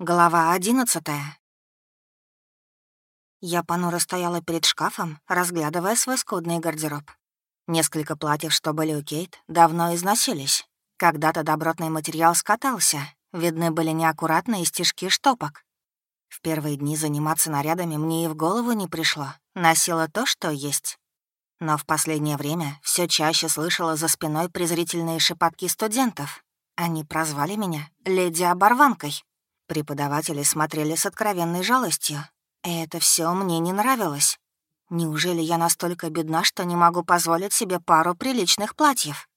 Глава одиннадцатая. Я понуро стояла перед шкафом, разглядывая свой скудный гардероб. Несколько платьев, что были у Кейт, давно износились. Когда-то добротный материал скатался, видны были неаккуратные стежки штопок. В первые дни заниматься нарядами мне и в голову не пришло, носила то, что есть. Но в последнее время все чаще слышала за спиной презрительные шепотки студентов. Они прозвали меня «леди-оборванкой». Преподаватели смотрели с откровенной жалостью. И это все мне не нравилось. Неужели я настолько бедна, что не могу позволить себе пару приличных платьев?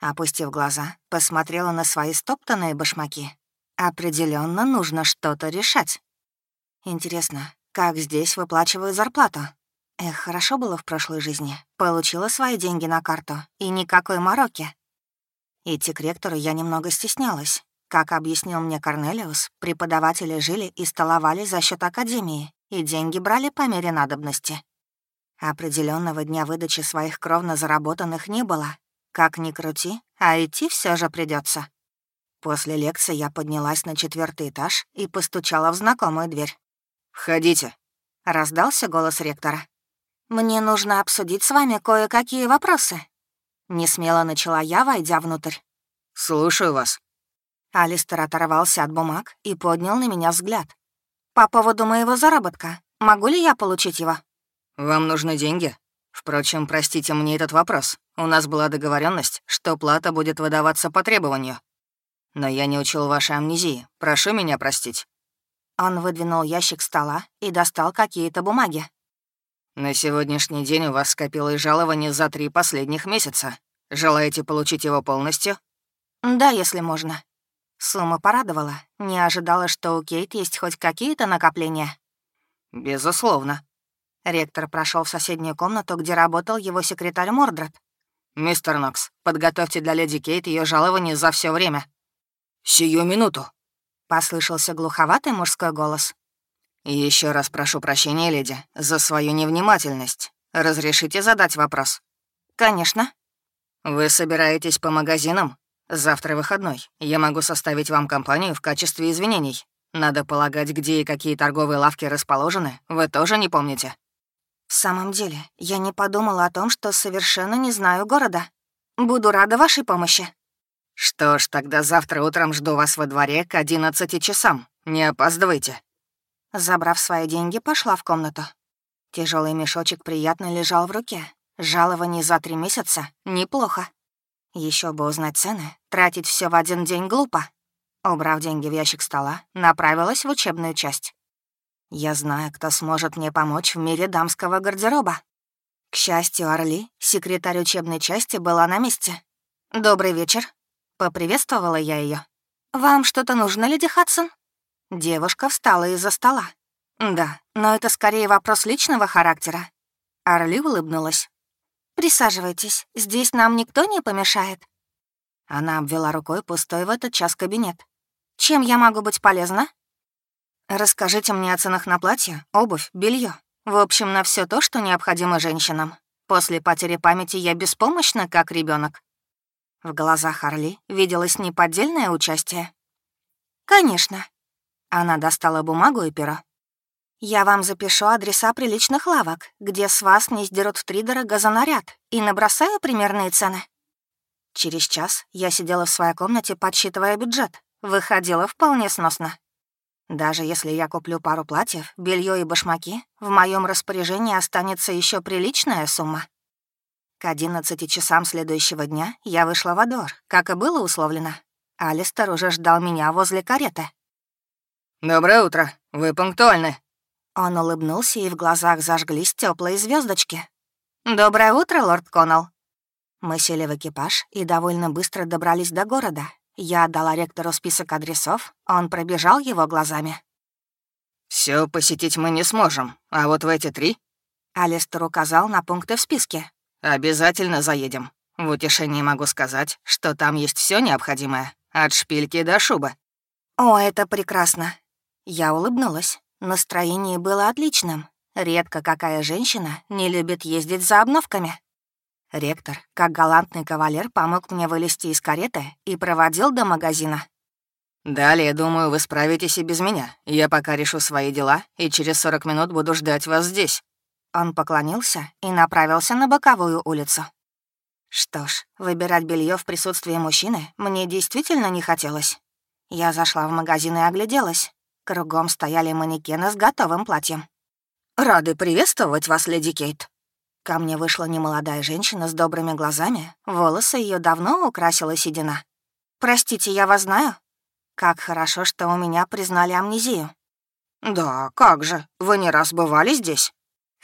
Опустив глаза, посмотрела на свои стоптанные башмаки. Определенно нужно что-то решать. Интересно, как здесь выплачивают зарплату? Эх, хорошо было в прошлой жизни. Получила свои деньги на карту, и никакой мороки. Идти к ректору я немного стеснялась. Как объяснил мне Корнелиус, преподаватели жили и столовали за счет академии, и деньги брали по мере надобности. Определенного дня выдачи своих кровно заработанных не было. Как ни крути, а идти все же придется. После лекции я поднялась на четвертый этаж и постучала в знакомую дверь. «Входите», — раздался голос ректора. «Мне нужно обсудить с вами кое-какие вопросы». Несмело начала я, войдя внутрь. «Слушаю вас», Алистер оторвался от бумаг и поднял на меня взгляд. «По поводу моего заработка. Могу ли я получить его?» «Вам нужны деньги? Впрочем, простите мне этот вопрос. У нас была договоренность, что плата будет выдаваться по требованию. Но я не учил вашей амнезии. Прошу меня простить». Он выдвинул ящик стола и достал какие-то бумаги. «На сегодняшний день у вас скопилось жалование за три последних месяца. Желаете получить его полностью?» «Да, если можно». Сумма порадовала. Не ожидала, что у Кейт есть хоть какие-то накопления. «Безусловно». Ректор прошел в соседнюю комнату, где работал его секретарь Мордред. «Мистер Нокс, подготовьте для леди Кейт ее жалование за все время». «Сию минуту», — послышался глуховатый мужской голос. Еще раз прошу прощения, леди, за свою невнимательность. Разрешите задать вопрос?» «Конечно». «Вы собираетесь по магазинам?» Завтра выходной. Я могу составить вам компанию в качестве извинений. Надо полагать, где и какие торговые лавки расположены, вы тоже не помните?» «В самом деле, я не подумала о том, что совершенно не знаю города. Буду рада вашей помощи». «Что ж, тогда завтра утром жду вас во дворе к 11 часам. Не опаздывайте». Забрав свои деньги, пошла в комнату. Тяжелый мешочек приятно лежал в руке. Жалование за три месяца — неплохо. Еще бы узнать цены, тратить все в один день глупо. Убрав деньги в ящик стола, направилась в учебную часть. Я знаю, кто сможет мне помочь в мире дамского гардероба. К счастью, Орли, секретарь учебной части, была на месте. «Добрый вечер», — поприветствовала я ее. «Вам что-то нужно, леди Хадсон?» Девушка встала из-за стола. «Да, но это скорее вопрос личного характера». Орли улыбнулась. «Присаживайтесь, здесь нам никто не помешает». Она обвела рукой пустой в этот час кабинет. «Чем я могу быть полезна?» «Расскажите мне о ценах на платье, обувь, белье. В общем, на все то, что необходимо женщинам. После потери памяти я беспомощна, как ребенок. В глазах Орли виделось неподдельное участие. «Конечно». Она достала бумагу и перо. Я вам запишу адреса приличных лавок, где с вас не сдерут втридорога за наряд, и набросаю примерные цены. Через час я сидела в своей комнате, подсчитывая бюджет. Выходила вполне сносно. Даже если я куплю пару платьев, белье и башмаки, в моем распоряжении останется еще приличная сумма. К одиннадцати часам следующего дня я вышла во двор, как и было условлено. Алистер уже ждал меня возле кареты. «Доброе утро. Вы пунктуальны», он улыбнулся, и в глазах зажглись теплые звездочки. «Доброе утро, лорд Коннелл!» Мы сели в экипаж и довольно быстро добрались до города. Я отдала ректору список адресов, он пробежал его глазами. Все посетить мы не сможем, а вот в эти три...» Алистер указал на пункты в списке. «Обязательно заедем. В утешении могу сказать, что там есть все необходимое, от шпильки до шубы». «О, это прекрасно!» Я улыбнулась. Настроение было отличным. Редко какая женщина не любит ездить за обновками. Ректор, как галантный кавалер, помог мне вылезти из кареты и проводил до магазина. Далее, думаю, вы справитесь и без меня. Я пока решу свои дела, и через 40 минут буду ждать вас здесь». Он поклонился и направился на боковую улицу. Что ж, выбирать белье в присутствии мужчины мне действительно не хотелось. Я зашла в магазин и огляделась. Кругом стояли манекены с готовым платьем. «Рады приветствовать вас, леди Кейт». Ко мне вышла немолодая женщина с добрыми глазами, волосы ее давно украсила седина. «Простите, я вас знаю?» Как хорошо, что у меня признали амнезию. «Да, как же, вы не раз бывали здесь?»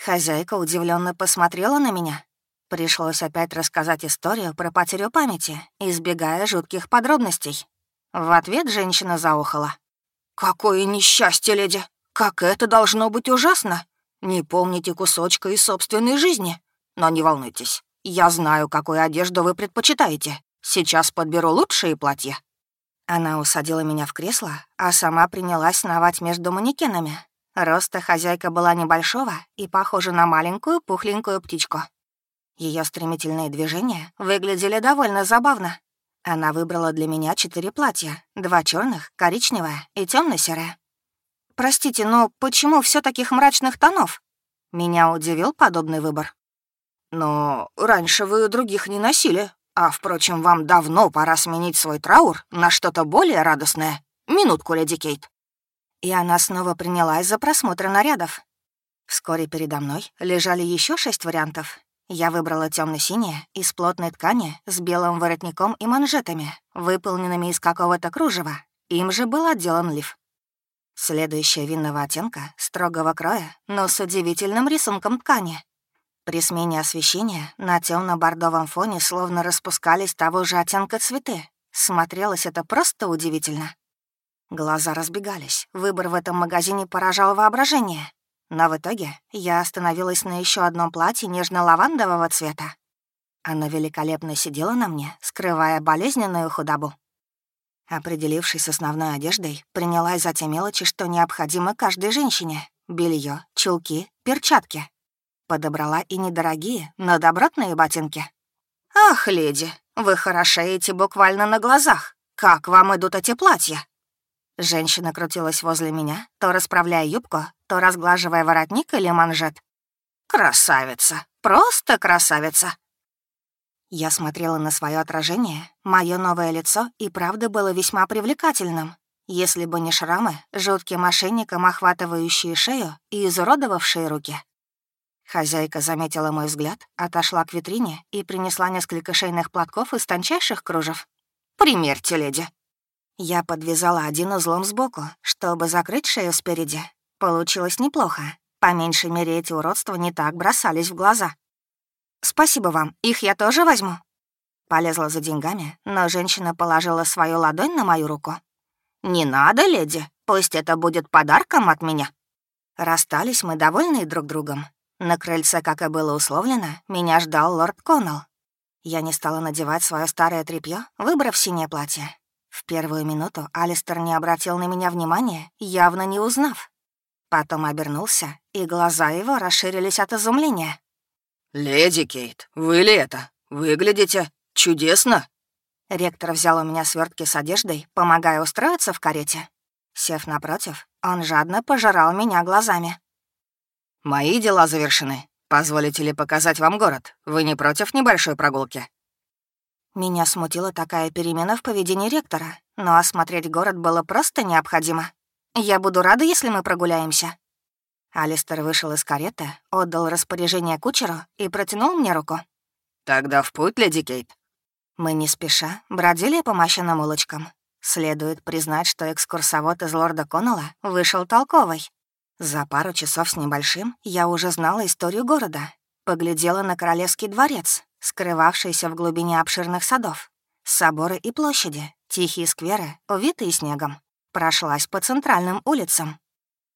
Хозяйка удивленно посмотрела на меня. Пришлось опять рассказать историю про потерю памяти, избегая жутких подробностей. В ответ женщина заухала. «Какое несчастье, леди! Как это должно быть ужасно! Не помните кусочка из собственной жизни. Но не волнуйтесь, я знаю, какую одежду вы предпочитаете. Сейчас подберу лучшие платья». Она усадила меня в кресло, а сама принялась сновать между манекенами. Роста хозяйка была небольшого и похожа на маленькую пухленькую птичку. Ее стремительные движения выглядели довольно забавно. Она выбрала для меня четыре платья, два черных, коричневое и темно серое «Простите, но почему все таких мрачных тонов?» Меня удивил подобный выбор. «Но раньше вы других не носили, а, впрочем, вам давно пора сменить свой траур на что-то более радостное. Минутку, леди Кейт». И она снова принялась за просмотр нарядов. Вскоре передо мной лежали еще шесть вариантов, я выбрала темно синее из плотной ткани с белым воротником и манжетами, выполненными из какого-то кружева. Им же был отделан лиф. Следующая винного оттенка, строгого кроя, но с удивительным рисунком ткани. При смене освещения на темно бордовом фоне словно распускались того же оттенка цветы. Смотрелось это просто удивительно. Глаза разбегались. Выбор в этом магазине поражал воображение. Но в итоге я остановилась на еще одном платье нежно-лавандового цвета. Оно великолепно сидело на мне, скрывая болезненную худобу. Определившись с основной одеждой, принялась за те мелочи, что необходимо каждой женщине. белье, чулки, перчатки. Подобрала и недорогие, но добротные ботинки. «Ах, леди, вы хорошеете буквально на глазах. Как вам идут эти платья?» Женщина крутилась возле меня, то расправляя юбку, то разглаживая воротник или манжет. «Красавица! Просто красавица!» Я смотрела на свое отражение. Мое новое лицо и правда было весьма привлекательным. Если бы не шрамы, жутким мошенником охватывающие шею и изуродовавшие руки. Хозяйка заметила мой взгляд, отошла к витрине и принесла несколько шейных платков из тончайших кружев. «Примерьте, леди!» Я подвязала один узлом сбоку, чтобы закрыть шею спереди. Получилось неплохо. По меньшей мере, эти уродства не так бросались в глаза. «Спасибо вам, их я тоже возьму». Полезла за деньгами, но женщина положила свою ладонь на мою руку. «Не надо, леди, пусть это будет подарком от меня». Расстались мы, довольны друг другом. На крыльце, как и было условлено, меня ждал лорд Коннелл. Я не стала надевать свое старое тряпье, выбрав синее платье. В первую минуту Алистер не обратил на меня внимания, явно не узнав. Потом обернулся, и глаза его расширились от изумления. «Леди Кейт, вы ли это? Выглядите чудесно!» Ректор взял у меня свертки с одеждой, помогая устроиться в карете. Сев напротив, он жадно пожирал меня глазами. «Мои дела завершены. Позволите ли показать вам город? Вы не против небольшой прогулки?» Меня смутила такая перемена в поведении ректора, но осмотреть город было просто необходимо. Я буду рада, если мы прогуляемся». Алистер вышел из кареты, отдал распоряжение кучеру и протянул мне руку. «Тогда в путь, леди Кейт». Мы не спеша бродили по мощенным улочкам. Следует признать, что экскурсовод из лорда Коннелла вышел толковый. За пару часов с небольшим я уже знала историю города. Поглядела на Королевский дворец, скрывавшийся в глубине обширных садов, соборы и площади, тихие скверы, увитые снегом. Прошлась по центральным улицам.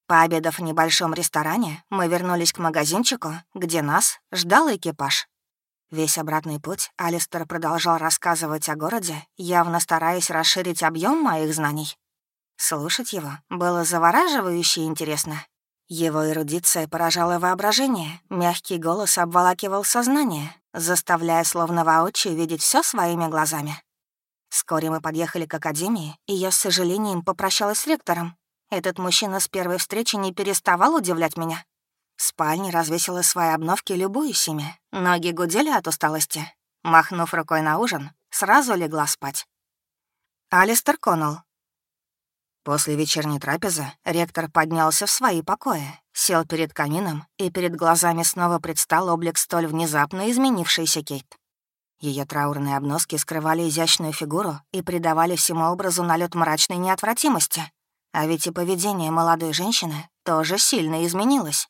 Пообедав в небольшом ресторане, мы вернулись к магазинчику, где нас ждал экипаж. Весь обратный путь Алистер продолжал рассказывать о городе, явно стараясь расширить объем моих знаний. Слушать его было завораживающе интересно. Его эрудиция поражала воображение, мягкий голос обволакивал сознание, заставляя словно воочию видеть все своими глазами. Вскоре мы подъехали к академии, и я с сожалением попрощалась с ректором. Этот мужчина с первой встречи не переставал удивлять меня. В спальне развесила свои обновки, любуюсь ими. Ноги гудели от усталости. Махнув рукой на ужин, сразу легла спать. Алистер Коннелл. После вечерней трапезы ректор поднялся в свои покои, сел перед камином, и перед глазами снова предстал облик столь внезапно изменившейся Кейт. Ее траурные обноски скрывали изящную фигуру и придавали всему образу налет мрачной неотвратимости. А ведь и поведение молодой женщины тоже сильно изменилось.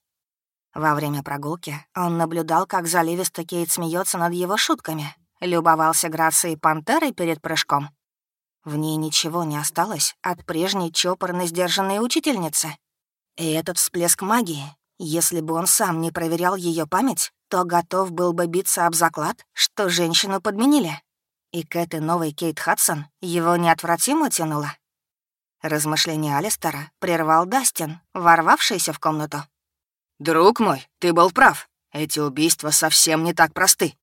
Во время прогулки он наблюдал, как заливисто Кейт смеется над его шутками, любовался грацией пантеры перед прыжком. В ней ничего не осталось от прежней чопорной сдержанной учительницы. И этот всплеск магии, если бы он сам не проверял ее память, то готов был бы биться об заклад, что женщину подменили. И к этой новой Кейт Хадсон его неотвратимо тянуло. Размышления Алистера прервал Дастин, ворвавшийся в комнату. «Друг мой, ты был прав. Эти убийства совсем не так просты.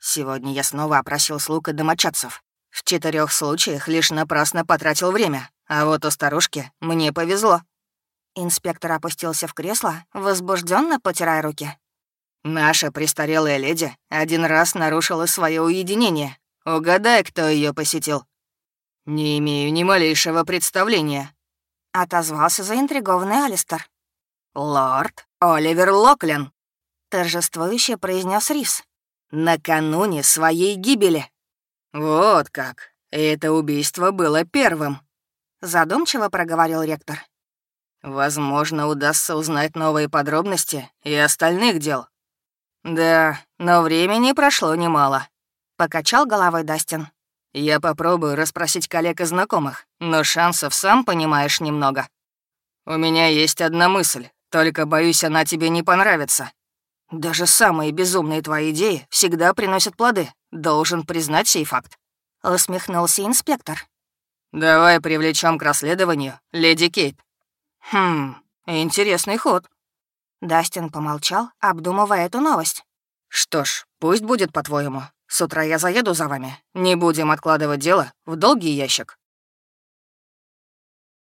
Сегодня я снова опросил слуг и домочадцев. В четырех случаях лишь напрасно потратил время, а вот у старушки мне повезло». Инспектор опустился в кресло, возбужденно потирая руки. «Наша престарелая леди один раз нарушила свое уединение. Угадай, кто ее посетил». «Не имею ни малейшего представления», — отозвался заинтригованный Алистер. «Лорд Оливер Локлин», — торжествующе произнес Ривз. «Накануне своей гибели». «Вот как. Это убийство было первым», — задумчиво проговорил ректор. «Возможно, удастся узнать новые подробности и остальных дел». «Да, но времени прошло немало», — покачал головой Дастин. Я попробую расспросить коллег и знакомых, но шансов, сам понимаешь, немного. У меня есть одна мысль, только, боюсь, она тебе не понравится. Даже самые безумные твои идеи всегда приносят плоды. Должен признать сей факт. Усмехнулся инспектор. Давай привлечем к расследованию леди Кейт. Хм, интересный ход. Дастин помолчал, обдумывая эту новость. Что ж, пусть будет по-твоему. С утра я заеду за вами. Не будем откладывать дело в долгий ящик.